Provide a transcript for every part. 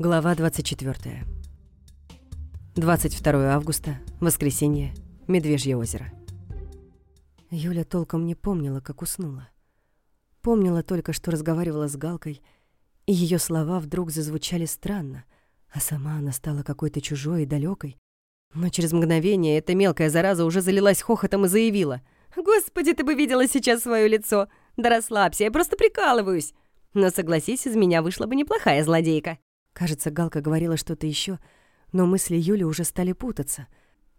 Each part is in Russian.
Глава 24. 22 августа, воскресенье, Медвежье озеро. Юля толком не помнила, как уснула. Помнила только, что разговаривала с Галкой, и ее слова вдруг зазвучали странно, а сама она стала какой-то чужой и далекой. Но через мгновение эта мелкая зараза уже залилась хохотом и заявила. «Господи, ты бы видела сейчас свое лицо! Да расслабься, я просто прикалываюсь! Но согласись, из меня вышла бы неплохая злодейка!» Кажется, Галка говорила что-то еще, но мысли Юли уже стали путаться.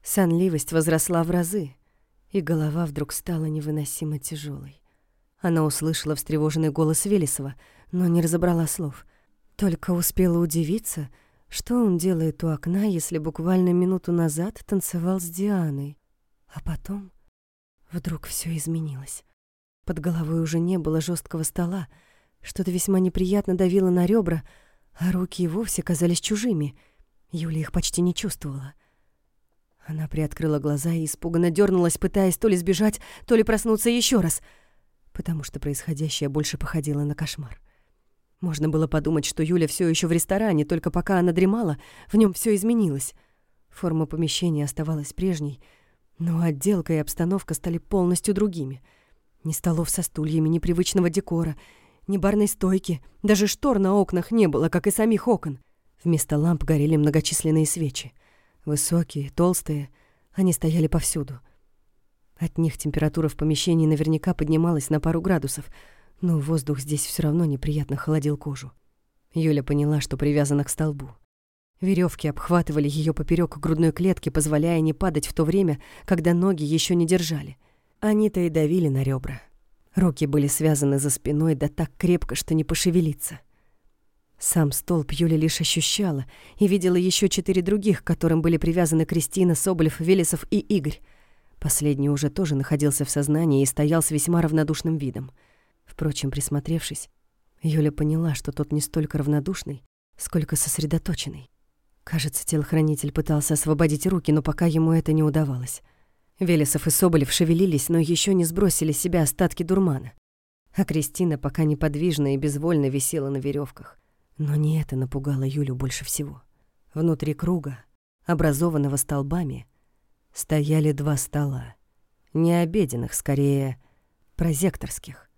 Сонливость возросла в разы, и голова вдруг стала невыносимо тяжелой. Она услышала встревоженный голос Велесова, но не разобрала слов. Только успела удивиться, что он делает у окна, если буквально минуту назад танцевал с Дианой. А потом вдруг все изменилось. Под головой уже не было жесткого стола, что-то весьма неприятно давило на ребра, а руки и вовсе казались чужими. Юля их почти не чувствовала. Она приоткрыла глаза и испуганно дернулась, пытаясь то ли сбежать, то ли проснуться еще раз, потому что происходящее больше походило на кошмар. Можно было подумать, что Юля все еще в ресторане, только пока она дремала, в нем все изменилось. Форма помещения оставалась прежней, но отделка и обстановка стали полностью другими. Ни столов со стульями, ни привычного декора — ни барной стойки, даже штор на окнах не было, как и самих окон. Вместо ламп горели многочисленные свечи. Высокие, толстые, они стояли повсюду. От них температура в помещении наверняка поднималась на пару градусов, но воздух здесь все равно неприятно холодил кожу. Юля поняла, что привязана к столбу. Веревки обхватывали ее поперек грудной клетки, позволяя не падать в то время, когда ноги еще не держали. Они-то и давили на ребра. Руки были связаны за спиной, да так крепко, что не пошевелиться. Сам столб Юля лишь ощущала и видела еще четыре других, к которым были привязаны Кристина, Соболев, Велесов и Игорь. Последний уже тоже находился в сознании и стоял с весьма равнодушным видом. Впрочем, присмотревшись, Юля поняла, что тот не столько равнодушный, сколько сосредоточенный. Кажется, телохранитель пытался освободить руки, но пока ему это не удавалось. Велесов и Соболев шевелились, но еще не сбросили с себя остатки дурмана. А Кристина пока неподвижно и безвольно висела на веревках. Но не это напугало Юлю больше всего. Внутри круга, образованного столбами, стояли два стола. Не обеденных, скорее, прозекторских.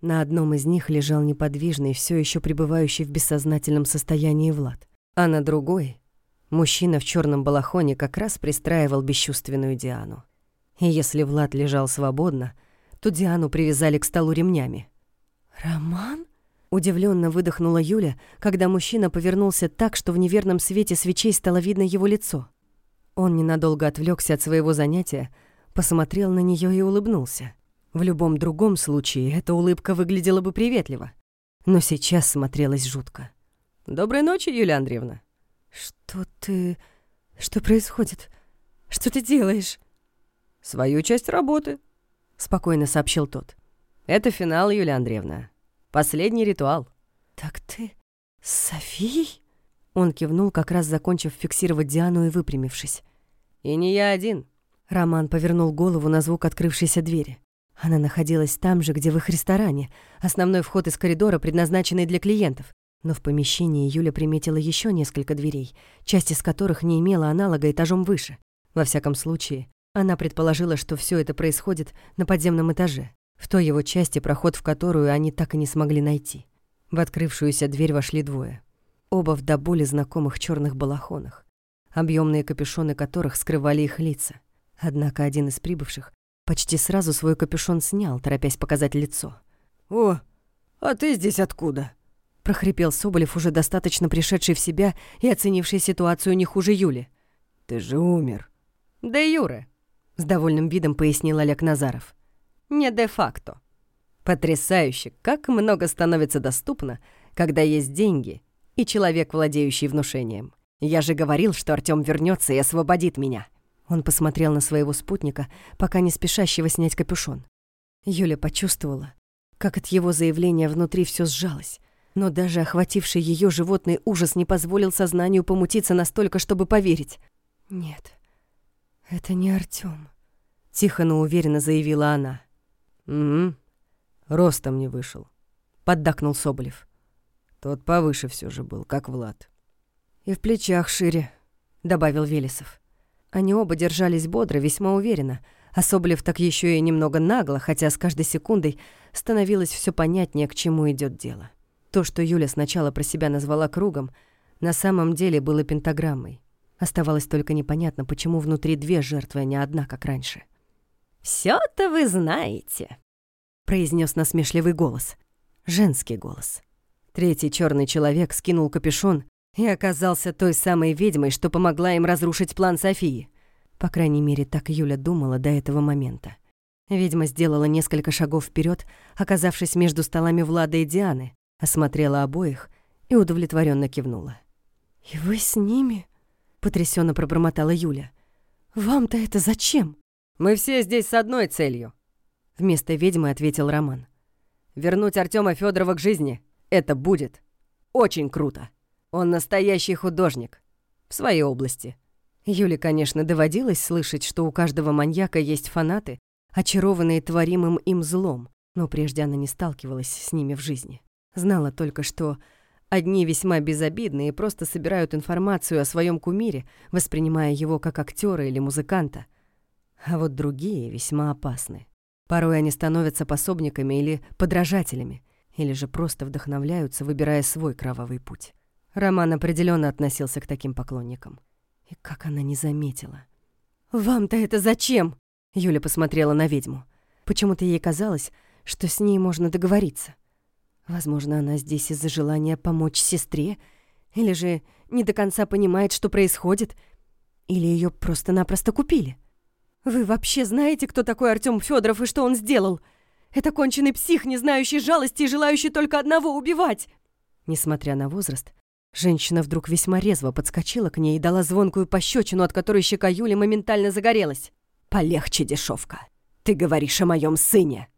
На одном из них лежал неподвижный, все еще пребывающий в бессознательном состоянии Влад. А на другой — мужчина в черном балахоне как раз пристраивал бесчувственную Диану. И если Влад лежал свободно, то Диану привязали к столу ремнями. «Роман?» — удивленно выдохнула Юля, когда мужчина повернулся так, что в неверном свете свечей стало видно его лицо. Он ненадолго отвлекся от своего занятия, посмотрел на нее и улыбнулся. В любом другом случае эта улыбка выглядела бы приветливо, но сейчас смотрелась жутко. «Доброй ночи, Юлия Андреевна». «Что ты... что происходит? Что ты делаешь?» «Свою часть работы», — спокойно сообщил тот. «Это финал, Юлия Андреевна. Последний ритуал». «Так ты с Софией?» Он кивнул, как раз закончив фиксировать Диану и выпрямившись. «И не я один». Роман повернул голову на звук открывшейся двери. Она находилась там же, где в их ресторане, основной вход из коридора, предназначенный для клиентов. Но в помещении Юля приметила еще несколько дверей, часть из которых не имела аналога этажом выше. Во всяком случае, она предположила, что все это происходит на подземном этаже, в той его части, проход в которую они так и не смогли найти. В открывшуюся дверь вошли двое. Оба в до боли знакомых черных балахонах, объемные капюшоны которых скрывали их лица. Однако один из прибывших почти сразу свой капюшон снял, торопясь показать лицо. «О, а ты здесь откуда?» — прохрипел Соболев, уже достаточно пришедший в себя и оценивший ситуацию не хуже Юли. «Ты же умер». «Да Юра, с довольным видом пояснил Олег Назаров. Не де-факто. Потрясающе, как много становится доступно, когда есть деньги и человек, владеющий внушением. Я же говорил, что Артём вернется и освободит меня. Он посмотрел на своего спутника, пока не спешащего снять капюшон. Юля почувствовала, как от его заявления внутри все сжалось. Но даже охвативший ее животный ужас не позволил сознанию помутиться настолько, чтобы поверить. «Нет, «Это не Артём», — тихо, но уверенно заявила она. «Угу, ростом не вышел», — поддакнул Соболев. «Тот повыше все же был, как Влад». «И в плечах шире», — добавил Велесов. Они оба держались бодро, весьма уверенно. А Соболев так еще и немного нагло, хотя с каждой секундой становилось все понятнее, к чему идет дело. То, что Юля сначала про себя назвала кругом, на самом деле было пентаграммой. Оставалось только непонятно, почему внутри две жертвы, а не одна, как раньше. «Всё-то вы знаете», — произнес насмешливый голос. Женский голос. Третий черный человек скинул капюшон и оказался той самой ведьмой, что помогла им разрушить план Софии. По крайней мере, так Юля думала до этого момента. Ведьма сделала несколько шагов вперед, оказавшись между столами Влада и Дианы, осмотрела обоих и удовлетворенно кивнула. «И вы с ними?» — потрясенно пробормотала Юля. «Вам-то это зачем?» «Мы все здесь с одной целью», — вместо ведьмы ответил Роман. «Вернуть Артема Федорова к жизни — это будет очень круто. Он настоящий художник в своей области». Юле, конечно, доводилось слышать, что у каждого маньяка есть фанаты, очарованные творимым им злом, но прежде она не сталкивалась с ними в жизни. Знала только, что одни весьма безобидные просто собирают информацию о своем кумире, воспринимая его как актера или музыканта. А вот другие весьма опасны. Порой они становятся пособниками или подражателями, или же просто вдохновляются, выбирая свой кровавый путь. Роман определенно относился к таким поклонникам. И как она не заметила. «Вам-то это зачем?» Юля посмотрела на ведьму. Почему-то ей казалось, что с ней можно договориться. Возможно, она здесь из-за желания помочь сестре, или же не до конца понимает, что происходит, или ее просто-напросто купили. «Вы вообще знаете, кто такой Артём Федоров и что он сделал? Это конченый псих, не знающий жалости и желающий только одного — убивать!» Несмотря на возраст, женщина вдруг весьма резво подскочила к ней и дала звонкую пощечину, от которой щека Юли моментально загорелась. «Полегче, дешевка. Ты говоришь о моем сыне!»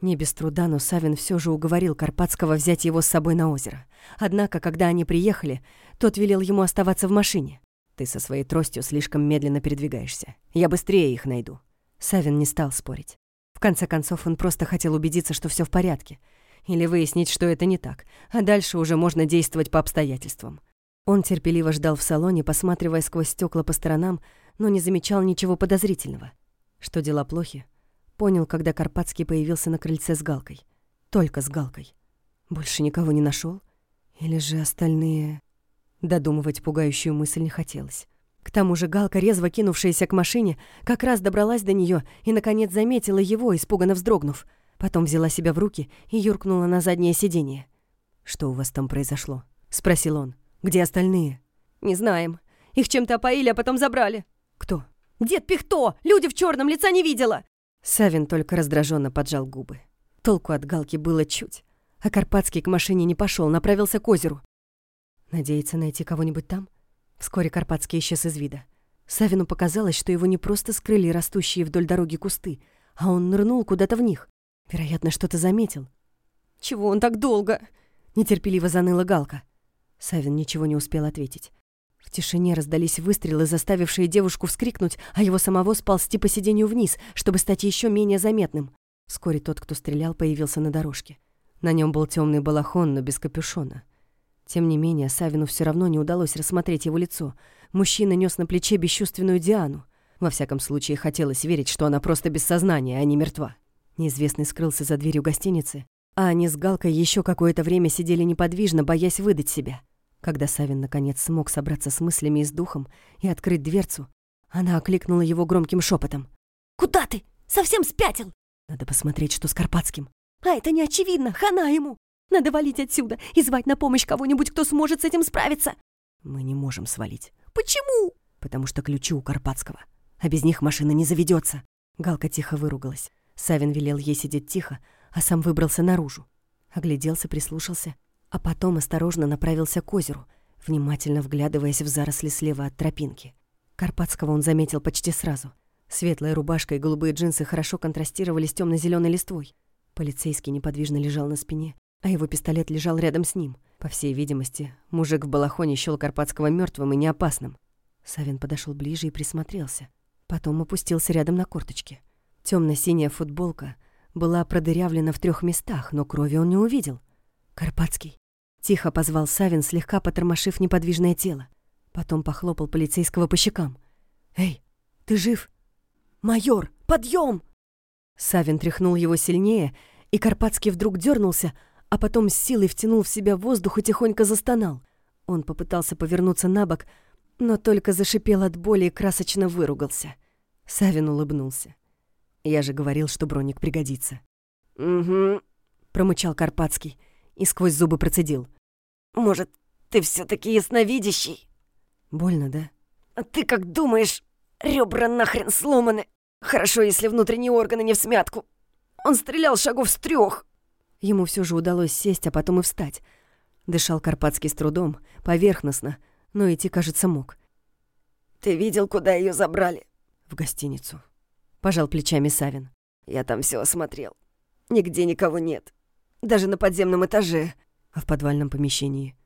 Не без труда, но Савин все же уговорил Карпатского взять его с собой на озеро. Однако, когда они приехали, тот велел ему оставаться в машине. «Ты со своей тростью слишком медленно передвигаешься. Я быстрее их найду». Савин не стал спорить. В конце концов, он просто хотел убедиться, что все в порядке. Или выяснить, что это не так. А дальше уже можно действовать по обстоятельствам. Он терпеливо ждал в салоне, посматривая сквозь стекла по сторонам, но не замечал ничего подозрительного. Что дела плохи, Понял, когда Карпатский появился на крыльце с Галкой. Только с Галкой. Больше никого не нашел? Или же остальные... Додумывать пугающую мысль не хотелось. К тому же Галка, резво кинувшаяся к машине, как раз добралась до нее и, наконец, заметила его, испуганно вздрогнув. Потом взяла себя в руки и юркнула на заднее сиденье. «Что у вас там произошло?» — спросил он. «Где остальные?» «Не знаем. Их чем-то опоили, а потом забрали». «Кто?» «Дед Пихто! Люди в черном лица не видела!» Савин только раздраженно поджал губы. Толку от Галки было чуть, а Карпатский к машине не пошел, направился к озеру. Надеется найти кого-нибудь там? Вскоре Карпатский исчез из вида. Савину показалось, что его не просто скрыли растущие вдоль дороги кусты, а он нырнул куда-то в них. Вероятно, что-то заметил. «Чего он так долго?» — нетерпеливо заныла Галка. Савин ничего не успел ответить. В тишине раздались выстрелы, заставившие девушку вскрикнуть, а его самого сползти по сиденью вниз, чтобы стать еще менее заметным. Вскоре тот, кто стрелял, появился на дорожке. На нем был темный балахон, но без капюшона. Тем не менее, Савину все равно не удалось рассмотреть его лицо. Мужчина нес на плече бесчувственную Диану. Во всяком случае, хотелось верить, что она просто без сознания, а не мертва. Неизвестный скрылся за дверью гостиницы, а они с Галкой еще какое-то время сидели неподвижно, боясь выдать себя. Когда Савин наконец смог собраться с мыслями и с духом и открыть дверцу, она окликнула его громким шепотом. «Куда ты? Совсем спятил?» «Надо посмотреть, что с Карпатским». «А это не очевидно, хана ему! Надо валить отсюда и звать на помощь кого-нибудь, кто сможет с этим справиться!» «Мы не можем свалить». «Почему?» «Потому что ключи у Карпатского, а без них машина не заведется. Галка тихо выругалась. Савин велел ей сидеть тихо, а сам выбрался наружу. Огляделся, прислушался — а потом осторожно направился к озеру, внимательно вглядываясь в заросли слева от тропинки. Карпатского он заметил почти сразу. Светлая рубашка и голубые джинсы хорошо контрастировали с темно зеленой листвой. Полицейский неподвижно лежал на спине, а его пистолет лежал рядом с ним. По всей видимости, мужик в балахоне счёл Карпатского мертвым и неопасным. Савин подошел ближе и присмотрелся. Потом опустился рядом на корточки. Темно-синяя футболка была продырявлена в трех местах, но крови он не увидел. «Карпатский», — Тихо позвал Савин, слегка потормошив неподвижное тело. Потом похлопал полицейского по щекам. «Эй, ты жив? Майор, подъем!» Савин тряхнул его сильнее, и Карпатский вдруг дернулся, а потом с силой втянул в себя воздух и тихонько застонал. Он попытался повернуться на бок, но только зашипел от боли и красочно выругался. Савин улыбнулся. «Я же говорил, что броник пригодится». «Угу», — промычал Карпатский и сквозь зубы процедил. «Может, ты все таки ясновидящий?» «Больно, да?» «А ты как думаешь, ребра нахрен сломаны? Хорошо, если внутренние органы не в смятку. Он стрелял шагов с трех. Ему все же удалось сесть, а потом и встать. Дышал Карпатский с трудом, поверхностно, но идти, кажется, мог. «Ты видел, куда ее забрали?» «В гостиницу», — пожал плечами Савин. «Я там все осмотрел. Нигде никого нет. Даже на подземном этаже. А в подвальном помещении?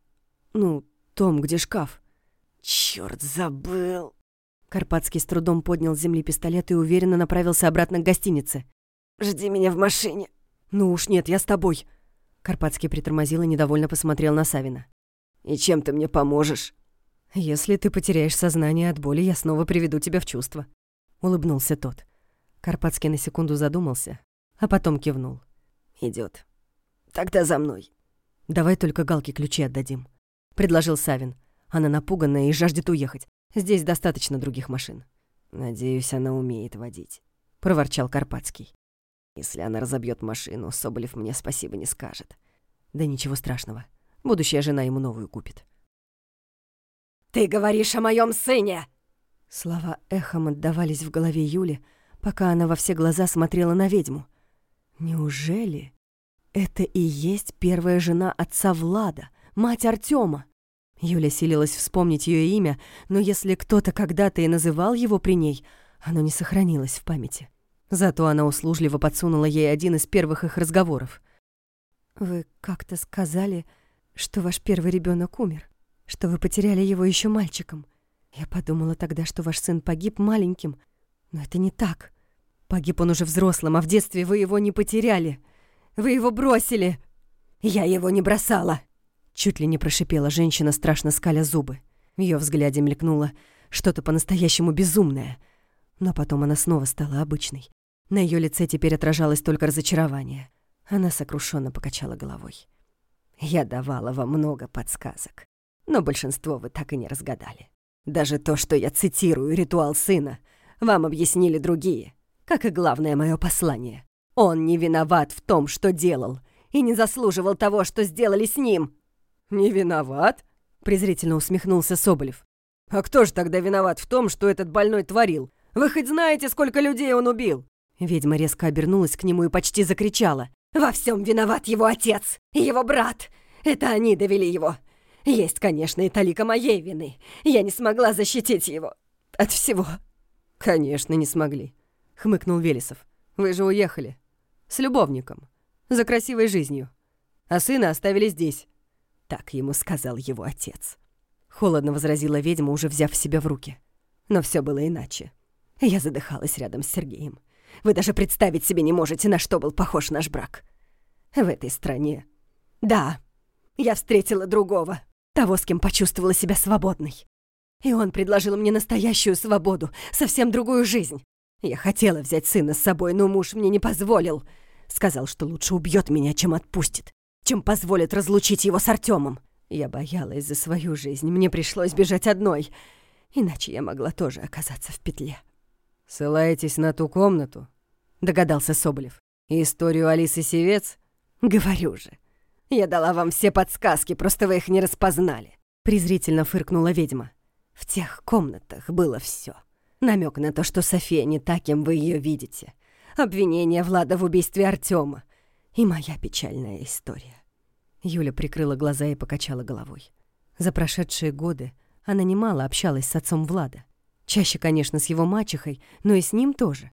Ну, том, где шкаф». Черт, забыл!» Карпатский с трудом поднял с земли пистолет и уверенно направился обратно к гостинице. «Жди меня в машине». «Ну уж нет, я с тобой». Карпатский притормозил и недовольно посмотрел на Савина. «И чем ты мне поможешь?» «Если ты потеряешь сознание от боли, я снова приведу тебя в чувство», — улыбнулся тот. Карпатский на секунду задумался, а потом кивнул. Идет. Тогда за мной». «Давай только Галке ключи отдадим», — предложил Савин. Она напуганная и жаждет уехать. Здесь достаточно других машин. «Надеюсь, она умеет водить», — проворчал Карпатский. Если она разобьет машину, Соболев мне спасибо не скажет. Да ничего страшного. Будущая жена ему новую купит. «Ты говоришь о моем сыне!» Слова эхом отдавались в голове Юли, пока она во все глаза смотрела на ведьму. Неужели это и есть первая жена отца Влада, мать Артема? Юля силилась вспомнить ее имя, но если кто-то когда-то и называл его при ней, оно не сохранилось в памяти. Зато она услужливо подсунула ей один из первых их разговоров. «Вы как-то сказали, что ваш первый ребенок умер, что вы потеряли его еще мальчиком. Я подумала тогда, что ваш сын погиб маленьким, но это не так. Погиб он уже взрослым, а в детстве вы его не потеряли. Вы его бросили!» «Я его не бросала!» Чуть ли не прошипела женщина, страшно скаля зубы. В ее взгляде мелькнуло что-то по-настоящему безумное. Но потом она снова стала обычной. На ее лице теперь отражалось только разочарование. Она сокрушенно покачала головой. «Я давала вам много подсказок, но большинство вы так и не разгадали. Даже то, что я цитирую ритуал сына, вам объяснили другие, как и главное мое послание. Он не виноват в том, что делал, и не заслуживал того, что сделали с ним». «Не виноват?» — презрительно усмехнулся Соболев. «А кто же тогда виноват в том, что этот больной творил? Вы хоть знаете, сколько людей он убил?» Ведьма резко обернулась к нему и почти закричала. «Во всем виноват его отец и его брат! Это они довели его! Есть, конечно, и талика моей вины. Я не смогла защитить его от всего». «Конечно, не смогли», — хмыкнул Велесов. «Вы же уехали. С любовником. За красивой жизнью. А сына оставили здесь». Так ему сказал его отец. Холодно возразила ведьма, уже взяв себя в руки. Но все было иначе. Я задыхалась рядом с Сергеем. Вы даже представить себе не можете, на что был похож наш брак. В этой стране. Да, я встретила другого, того, с кем почувствовала себя свободной. И он предложил мне настоящую свободу, совсем другую жизнь. Я хотела взять сына с собой, но муж мне не позволил. Сказал, что лучше убьет меня, чем отпустит, чем позволит разлучить его с Артемом. Я боялась за свою жизнь, мне пришлось бежать одной, иначе я могла тоже оказаться в петле. «Ссылаетесь на ту комнату?» — догадался Соболев. «Историю Алисы Севец?» «Говорю же. Я дала вам все подсказки, просто вы их не распознали», — презрительно фыркнула ведьма. «В тех комнатах было все. Намек на то, что София не та, кем вы ее видите. Обвинение Влада в убийстве Артема. И моя печальная история». Юля прикрыла глаза и покачала головой. За прошедшие годы она немало общалась с отцом Влада. Чаще, конечно, с его мачехой, но и с ним тоже.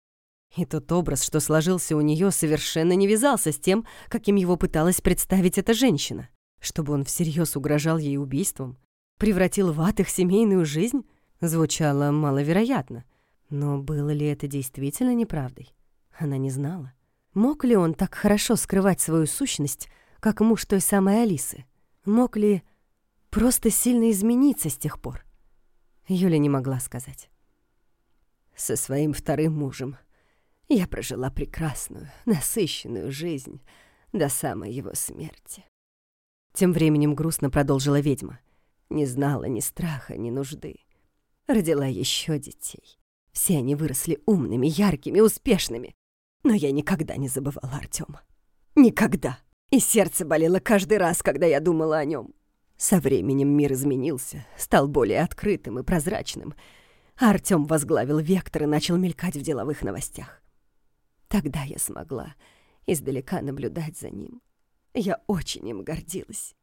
И тот образ, что сложился у нее, совершенно не вязался с тем, каким его пыталась представить эта женщина. Чтобы он всерьез угрожал ей убийством, превратил в ад их семейную жизнь, звучало маловероятно. Но было ли это действительно неправдой? Она не знала. Мог ли он так хорошо скрывать свою сущность, как муж той самой Алисы? Мог ли просто сильно измениться с тех пор? Юля не могла сказать. Со своим вторым мужем я прожила прекрасную, насыщенную жизнь до самой его смерти. Тем временем грустно продолжила ведьма. Не знала ни страха, ни нужды. Родила еще детей. Все они выросли умными, яркими, успешными. Но я никогда не забывала Артема. Никогда. И сердце болело каждый раз, когда я думала о нем. Со временем мир изменился, стал более открытым и прозрачным. А Артём возглавил «Вектор» и начал мелькать в деловых новостях. Тогда я смогла издалека наблюдать за ним. Я очень им гордилась.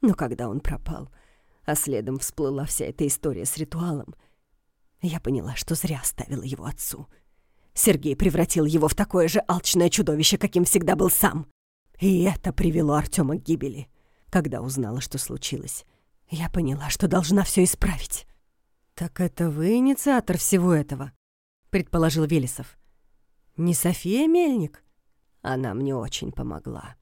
Но когда он пропал, а следом всплыла вся эта история с ритуалом, я поняла, что зря оставила его отцу. Сергей превратил его в такое же алчное чудовище, каким всегда был сам. И это привело Артема к гибели. Когда узнала, что случилось, я поняла, что должна все исправить. «Так это вы инициатор всего этого?» — предположил Велесов. «Не София Мельник?» Она мне очень помогла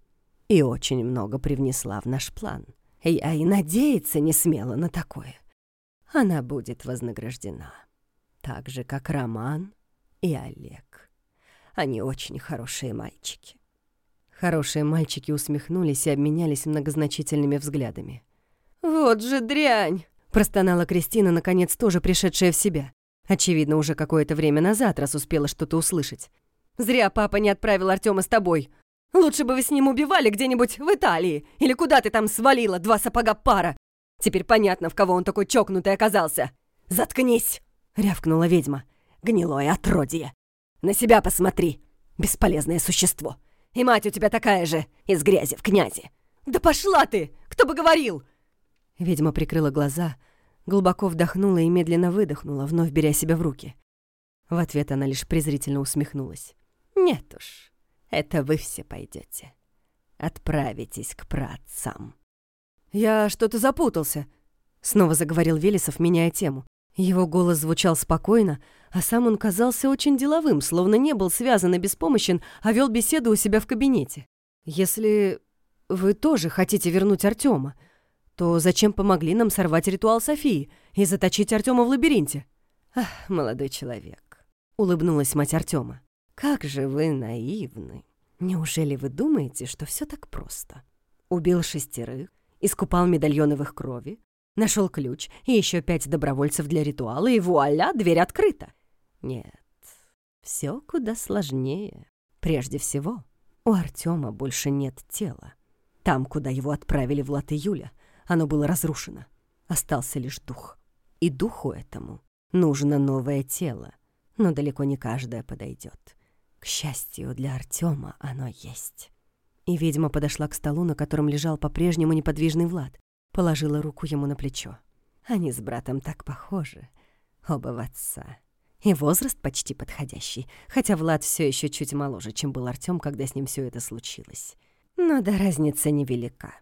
и очень много привнесла в наш план. Я и надеяться не смела на такое. Она будет вознаграждена. Так же, как Роман и Олег. Они очень хорошие мальчики. Хорошие мальчики усмехнулись и обменялись многозначительными взглядами. «Вот же дрянь!» — простонала Кристина, наконец тоже пришедшая в себя. Очевидно, уже какое-то время назад, раз успела что-то услышать. «Зря папа не отправил Артема с тобой. Лучше бы вы с ним убивали где-нибудь в Италии. Или куда ты там свалила, два сапога пара. Теперь понятно, в кого он такой чокнутый оказался. «Заткнись!» — рявкнула ведьма. «Гнилое отродье! На себя посмотри, бесполезное существо! И мать у тебя такая же, из грязи в князи!» «Да пошла ты! Кто бы говорил!» Ведьма прикрыла глаза, глубоко вдохнула и медленно выдохнула, вновь беря себя в руки. В ответ она лишь презрительно усмехнулась. «Нет уж, это вы все пойдете. Отправитесь к праотцам». «Я что-то запутался», — снова заговорил Велесов, меняя тему. Его голос звучал спокойно, а сам он казался очень деловым, словно не был связан и беспомощен, а вел беседу у себя в кабинете. «Если вы тоже хотите вернуть Артема, то зачем помогли нам сорвать ритуал Софии и заточить Артема в лабиринте?» «Ах, молодой человек», — улыбнулась мать Артема. «Как же вы наивны! Неужели вы думаете, что все так просто? Убил шестерых, искупал медальоны в их крови, нашел ключ и еще пять добровольцев для ритуала, и вуаля, дверь открыта. Нет, все куда сложнее. Прежде всего, у Артема больше нет тела. Там, куда его отправили Влад и Юля, оно было разрушено. Остался лишь дух. И духу этому нужно новое тело, но далеко не каждое подойдет. К счастью, для Артема оно есть. И ведьма подошла к столу, на котором лежал по-прежнему неподвижный Влад, положила руку ему на плечо. Они с братом так похожи, оба в отца. И возраст почти подходящий, хотя Влад все еще чуть моложе, чем был Артем, когда с ним все это случилось. Но да разница невелика.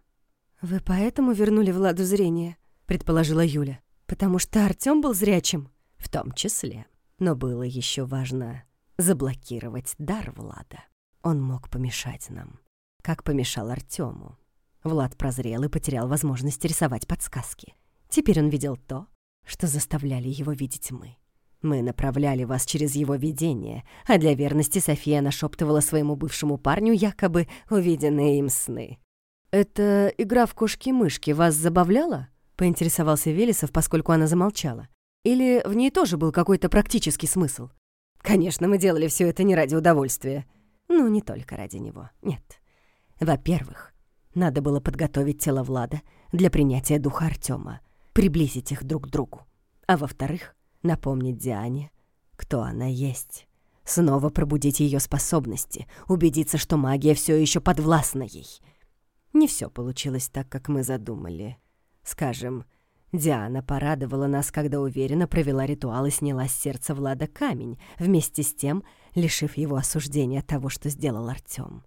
«Вы поэтому вернули Владу зрение?» — предположила Юля. «Потому что Артем был зрячим?» «В том числе. Но было еще важно заблокировать дар Влада. Он мог помешать нам, как помешал Артему. Влад прозрел и потерял возможность рисовать подсказки. Теперь он видел то, что заставляли его видеть мы. Мы направляли вас через его видение, а для верности София нашептывала своему бывшему парню якобы увиденные им сны. «Это игра в кошки-мышки вас забавляла?» — поинтересовался Велесов, поскольку она замолчала. «Или в ней тоже был какой-то практический смысл?» Конечно, мы делали все это не ради удовольствия. Ну, не только ради него, нет. Во-первых, надо было подготовить тело Влада для принятия духа Артема, приблизить их друг к другу. А во-вторых, напомнить Диане, кто она есть. Снова пробудить ее способности, убедиться, что магия все еще подвластна ей. Не все получилось так, как мы задумали. Скажем, Диана порадовала нас, когда уверенно провела ритуал и сняла с сердца Влада камень, вместе с тем лишив его осуждения того, что сделал Артём.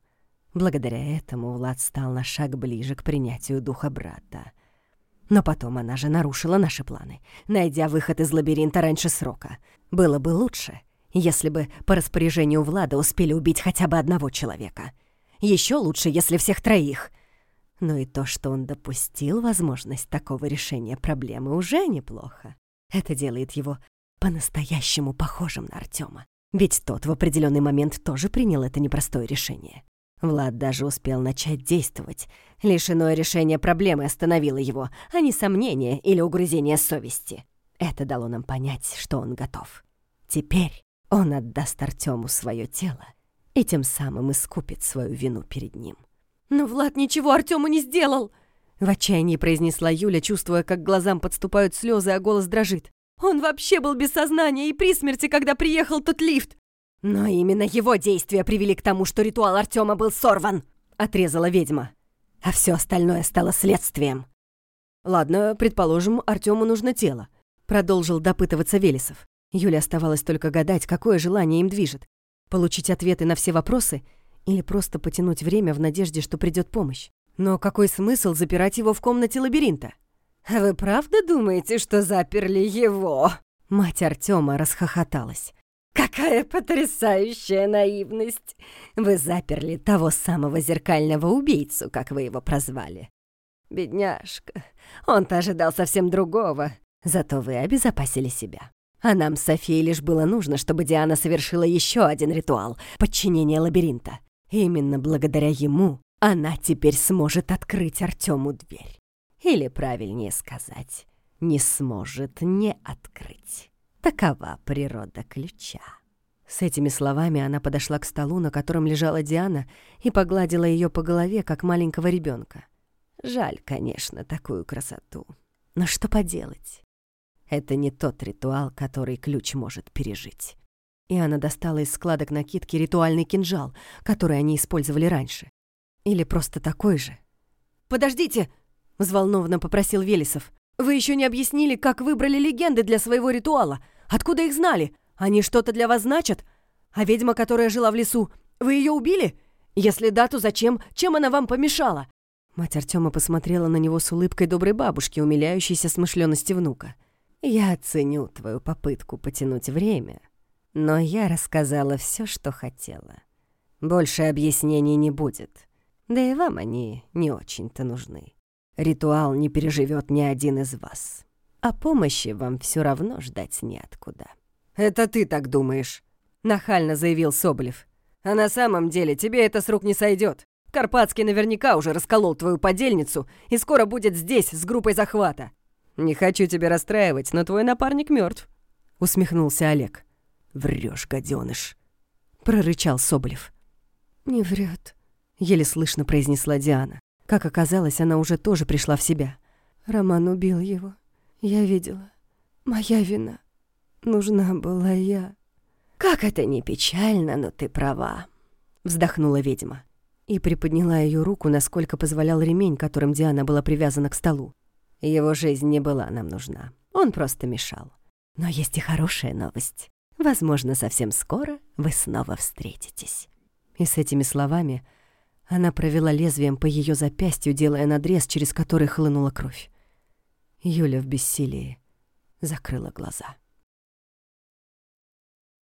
Благодаря этому Влад стал на шаг ближе к принятию духа брата. Но потом она же нарушила наши планы, найдя выход из лабиринта раньше срока. Было бы лучше, если бы по распоряжению Влада успели убить хотя бы одного человека. Еще лучше, если всех троих. Но и то, что он допустил возможность такого решения проблемы, уже неплохо. Это делает его по-настоящему похожим на Артема. Ведь тот в определенный момент тоже принял это непростое решение. Влад даже успел начать действовать. Лишь иное решение проблемы остановило его, а не сомнение или угрызение совести. Это дало нам понять, что он готов. Теперь он отдаст Артему свое тело и тем самым искупит свою вину перед ним. «Но Влад ничего Артему не сделал!» В отчаянии произнесла Юля, чувствуя, как глазам подступают слезы, а голос дрожит. «Он вообще был без сознания и при смерти, когда приехал тот лифт!» «Но именно его действия привели к тому, что ритуал Артема был сорван!» — отрезала ведьма. «А все остальное стало следствием». «Ладно, предположим, Артему нужно тело», — продолжил допытываться Велесов. Юля оставалось только гадать, какое желание им движет. Получить ответы на все вопросы или просто потянуть время в надежде, что придет помощь. Но какой смысл запирать его в комнате лабиринта? «А «Вы правда думаете, что заперли его?» Мать Артема расхохоталась. «Какая потрясающая наивность! Вы заперли того самого зеркального убийцу, как вы его прозвали. Бедняжка, он-то ожидал совсем другого, зато вы обезопасили себя. А нам с Софией лишь было нужно, чтобы Диана совершила еще один ритуал — подчинение лабиринта. Именно благодаря ему она теперь сможет открыть Артему дверь. Или, правильнее сказать, не сможет не открыть. Такова природа ключа. С этими словами она подошла к столу, на котором лежала Диана, и погладила ее по голове, как маленького ребенка. Жаль, конечно, такую красоту. Но что поделать? Это не тот ритуал, который ключ может пережить. И она достала из складок накидки ритуальный кинжал, который они использовали раньше. Или просто такой же. «Подождите!» — взволнованно попросил Велесов. «Вы еще не объяснили, как выбрали легенды для своего ритуала. Откуда их знали? Они что-то для вас значат? А ведьма, которая жила в лесу, вы ее убили? Если да, то зачем? Чем она вам помешала?» Мать Артема посмотрела на него с улыбкой доброй бабушки, умиляющейся смышленности внука. «Я ценю твою попытку потянуть время, но я рассказала все, что хотела. Больше объяснений не будет, да и вам они не очень-то нужны. Ритуал не переживет ни один из вас, а помощи вам все равно ждать неоткуда». «Это ты так думаешь», — нахально заявил Соболев. «А на самом деле тебе это с рук не сойдет. Карпатский наверняка уже расколол твою подельницу и скоро будет здесь с группой захвата. «Не хочу тебя расстраивать, но твой напарник мертв, усмехнулся Олег. Врешь, гаденыш, прорычал Соболев. «Не врет», — еле слышно произнесла Диана. Как оказалось, она уже тоже пришла в себя. «Роман убил его. Я видела. Моя вина. Нужна была я». «Как это не печально, но ты права», — вздохнула ведьма и приподняла ее руку, насколько позволял ремень, которым Диана была привязана к столу. Его жизнь не была нам нужна. Он просто мешал. Но есть и хорошая новость. Возможно, совсем скоро вы снова встретитесь». И с этими словами она провела лезвием по ее запястью, делая надрез, через который хлынула кровь. Юля в бессилии закрыла глаза.